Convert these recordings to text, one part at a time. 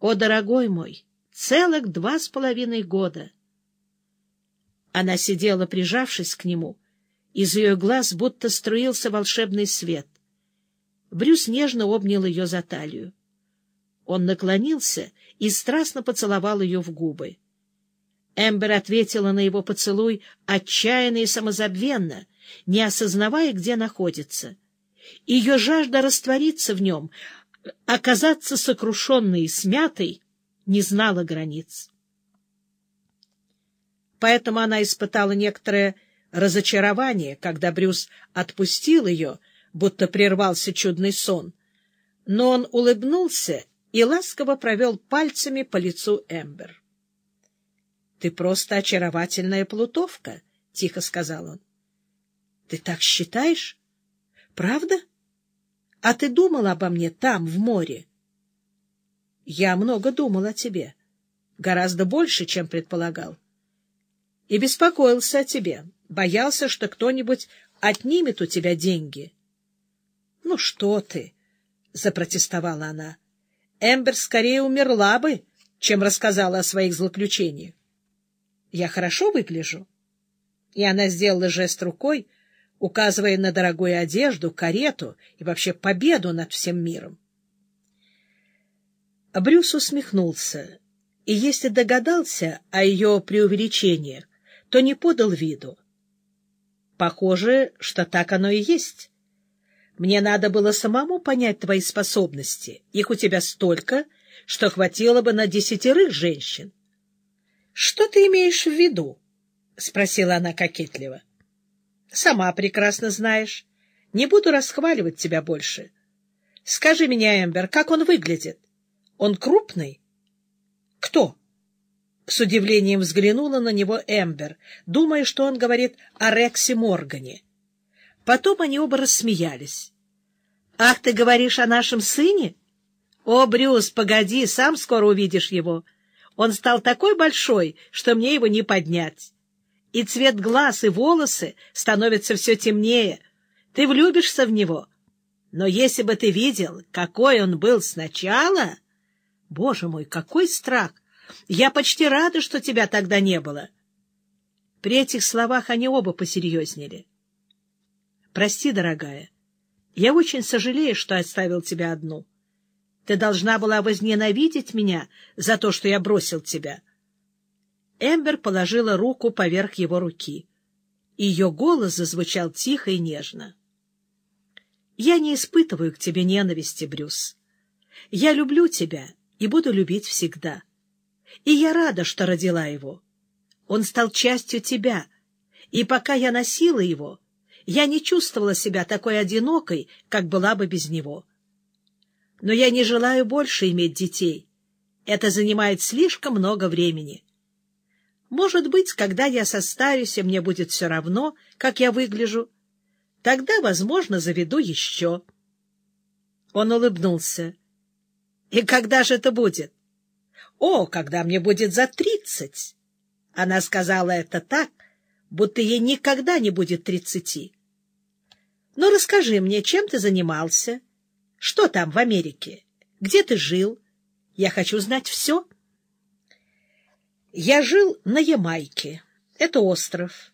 О, дорогой мой, целых два с половиной года. Она сидела, прижавшись к нему. Из ее глаз будто струился волшебный свет. Брюс нежно обнял ее за талию. Он наклонился и страстно поцеловал ее в губы. Эмбер ответила на его поцелуй отчаянно и самозабвенно, не осознавая, где находится. Ее жажда раствориться в нем, оказаться сокрушенной и смятой, не знала границ. Поэтому она испытала некоторое разочарование, когда Брюс отпустил ее, будто прервался чудный сон. Но он улыбнулся и ласково провел пальцами по лицу Эмбер. — Ты просто очаровательная плутовка, — тихо сказал он. — Ты так считаешь? Правда? А ты думал обо мне там, в море? — Я много думал о тебе. Гораздо больше, чем предполагал. И беспокоился о тебе. Боялся, что кто-нибудь отнимет у тебя деньги. — Ну что ты? — запротестовала она. — Эмбер скорее умерла бы, чем рассказала о своих злоключениях. Я хорошо выгляжу? И она сделала жест рукой, указывая на дорогую одежду, карету и вообще победу над всем миром. Брюс усмехнулся, и если догадался о ее преувеличениях, то не подал виду. Похоже, что так оно и есть. Мне надо было самому понять твои способности. Их у тебя столько, что хватило бы на десятерых женщин. Что ты имеешь в виду? — спросила она кокетливо. — Сама прекрасно знаешь. Не буду расхваливать тебя больше. Скажи мне, Эмбер, как он выглядит? Он крупный? — Кто? С удивлением взглянула на него Эмбер, думая, что он говорит о Рексе Моргане. Потом они оба рассмеялись. — Ах, ты говоришь о нашем сыне? — О, Брюс, погоди, сам скоро увидишь его. — он стал такой большой, что мне его не поднять. И цвет глаз, и волосы становятся все темнее. Ты влюбишься в него. Но если бы ты видел, какой он был сначала... Боже мой, какой страх! Я почти рада, что тебя тогда не было. При этих словах они оба посерьезнели. Прости, дорогая, я очень сожалею, что оставил тебя одну. Ты должна была возненавидеть меня за то, что я бросил тебя. Эмбер положила руку поверх его руки. Ее голос зазвучал тихо и нежно. — Я не испытываю к тебе ненависти, Брюс. Я люблю тебя и буду любить всегда. И я рада, что родила его. Он стал частью тебя, и пока я носила его, я не чувствовала себя такой одинокой, как была бы без него. — но я не желаю больше иметь детей. Это занимает слишком много времени. Может быть, когда я состарюсь, и мне будет все равно, как я выгляжу, тогда, возможно, заведу еще. Он улыбнулся. — И когда же это будет? — О, когда мне будет за тридцать. Она сказала это так, будто ей никогда не будет тридцати. — Ну, расскажи мне, чем ты занимался? — что там в Америке? Где ты жил? Я хочу знать все. Я жил на Ямайке. Это остров.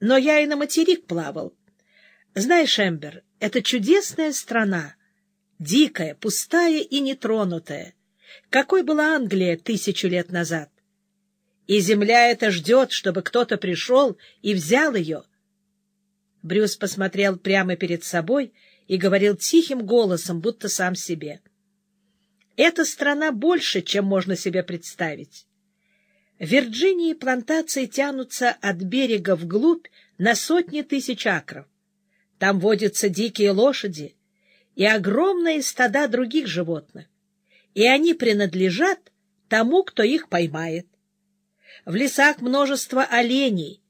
Но я и на материк плавал. Знаешь, Эмбер, это чудесная страна. Дикая, пустая и нетронутая. Какой была Англия тысячу лет назад? И земля эта ждет, чтобы кто-то пришел и взял ее. Брюс посмотрел прямо перед собой и говорил тихим голосом, будто сам себе. «Эта страна больше, чем можно себе представить. В Вирджинии плантации тянутся от берега вглубь на сотни тысяч акров. Там водятся дикие лошади и огромные стада других животных, и они принадлежат тому, кто их поймает. В лесах множество оленей,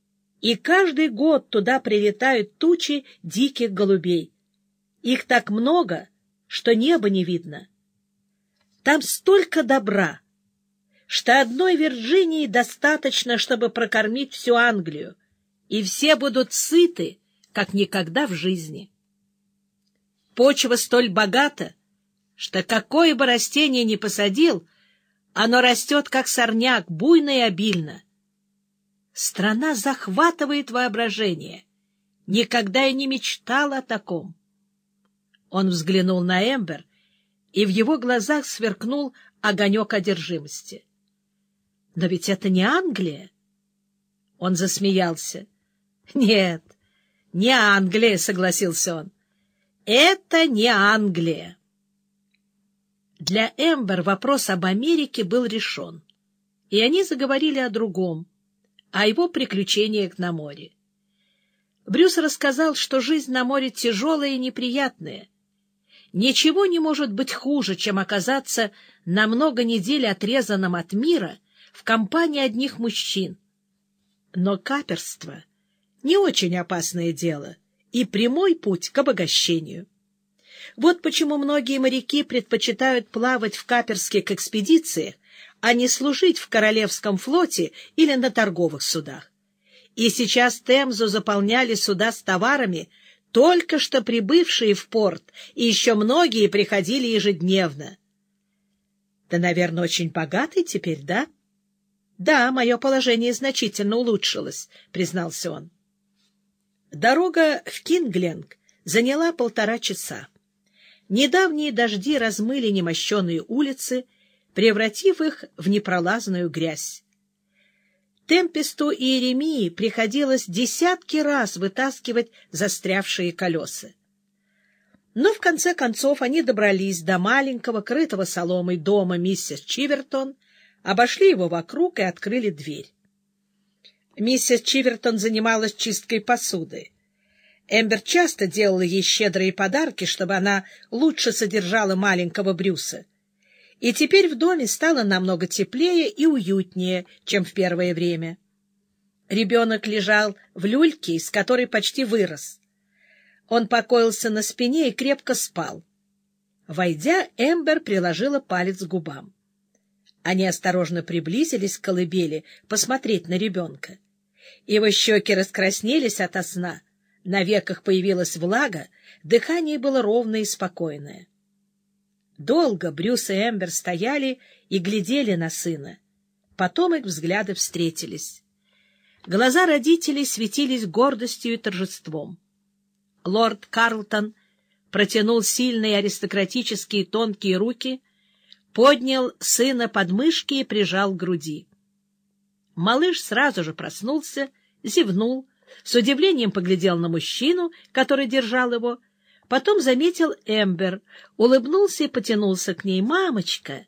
и каждый год туда прилетают тучи диких голубей. Их так много, что неба не видно. Там столько добра, что одной Вирджинии достаточно, чтобы прокормить всю Англию, и все будут сыты, как никогда в жизни. Почва столь богата, что какое бы растение ни посадил, Оно растет, как сорняк, буйно и обильно. Страна захватывает воображение. Никогда и не мечтал о таком. Он взглянул на Эмбер, и в его глазах сверкнул огонек одержимости. Но ведь это не Англия. Он засмеялся. — Нет, не Англия, — согласился он. — Это не Англия. Для Эмбер вопрос об Америке был решен, и они заговорили о другом, о его приключениях на море. Брюс рассказал, что жизнь на море тяжелая и неприятная. Ничего не может быть хуже, чем оказаться на много недель отрезанным от мира в компании одних мужчин. Но каперство — не очень опасное дело и прямой путь к обогащению. Вот почему многие моряки предпочитают плавать в каперских экспедициях, а не служить в Королевском флоте или на торговых судах. И сейчас Темзу заполняли суда с товарами, только что прибывшие в порт, и еще многие приходили ежедневно. — Да, наверное, очень богатый теперь, да? — Да, мое положение значительно улучшилось, — признался он. Дорога в Кингленг заняла полтора часа. Недавние дожди размыли немощенные улицы, превратив их в непролазную грязь. Темпесту и Иеремии приходилось десятки раз вытаскивать застрявшие колеса. Но в конце концов они добрались до маленького, крытого соломой дома миссис Чивертон, обошли его вокруг и открыли дверь. Миссис Чивертон занималась чисткой посуды. Эмбер часто делала ей щедрые подарки, чтобы она лучше содержала маленького Брюса. И теперь в доме стало намного теплее и уютнее, чем в первое время. Ребенок лежал в люльке, из которой почти вырос. Он покоился на спине и крепко спал. Войдя, Эмбер приложила палец к губам. Они осторожно приблизились к колыбели посмотреть на ребенка. Его щеки раскраснелись ото сна — на веках появилась влага, дыхание было ровное и спокойное. Долго Брюс и Эмбер стояли и глядели на сына. Потом их взгляды встретились. Глаза родителей светились гордостью и торжеством. Лорд Карлтон протянул сильные аристократические тонкие руки, поднял сына под мышки и прижал к груди. Малыш сразу же проснулся, зевнул, с удивлением поглядел на мужчину, который держал его, потом заметил Эмбер, улыбнулся и потянулся к ней. «Мамочка!»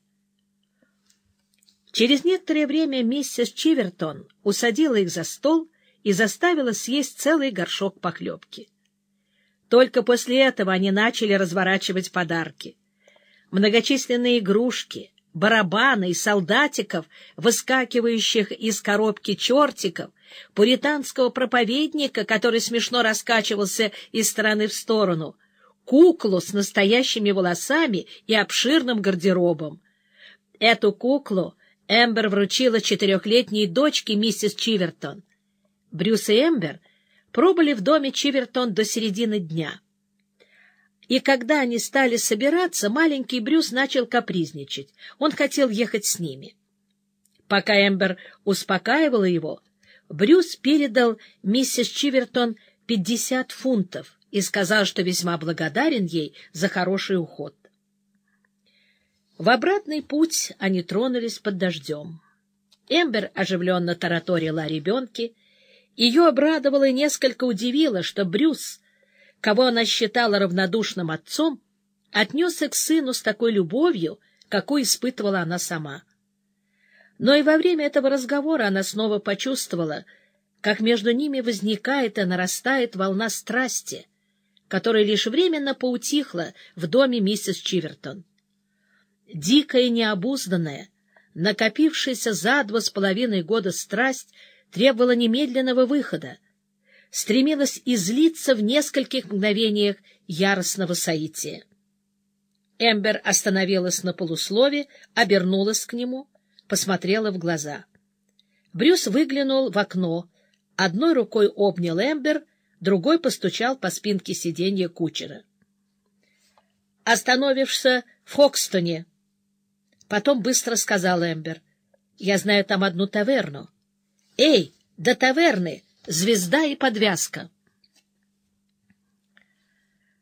Через некоторое время миссис Чивертон усадила их за стол и заставила съесть целый горшок похлебки. Только после этого они начали разворачивать подарки. Многочисленные игрушки, барабаны и солдатиков, выскакивающих из коробки чертиков, пуританского проповедника, который смешно раскачивался из стороны в сторону, куклу с настоящими волосами и обширным гардеробом. Эту куклу Эмбер вручила четырехлетней дочке миссис Чивертон. Брюс и Эмбер пробыли в доме Чивертон до середины дня. И когда они стали собираться, маленький Брюс начал капризничать. Он хотел ехать с ними. Пока Эмбер успокаивала его, Брюс передал миссис Чивертон пятьдесят фунтов и сказал, что весьма благодарен ей за хороший уход. В обратный путь они тронулись под дождем. Эмбер оживленно тараторила о ребенке. Ее обрадовало и несколько удивило, что Брюс, кого она считала равнодушным отцом, отнесся к сыну с такой любовью, какой испытывала она сама. Но и во время этого разговора она снова почувствовала, как между ними возникает и нарастает волна страсти, которая лишь временно поутихла в доме миссис Чивертон. Дикая и необузданная, накопившаяся за два с половиной года страсть требовала немедленного выхода, стремилась излиться в нескольких мгновениях яростного соития. Эмбер остановилась на полуслове, обернулась к нему — посмотрела в глаза. Брюс выглянул в окно, одной рукой обнял Эмбер, другой постучал по спинке сиденья кучера. «Остановишься в Хокстоне». Потом быстро сказал Эмбер. — Я знаю там одну таверну. — Эй, до таверны! Звезда и подвязка!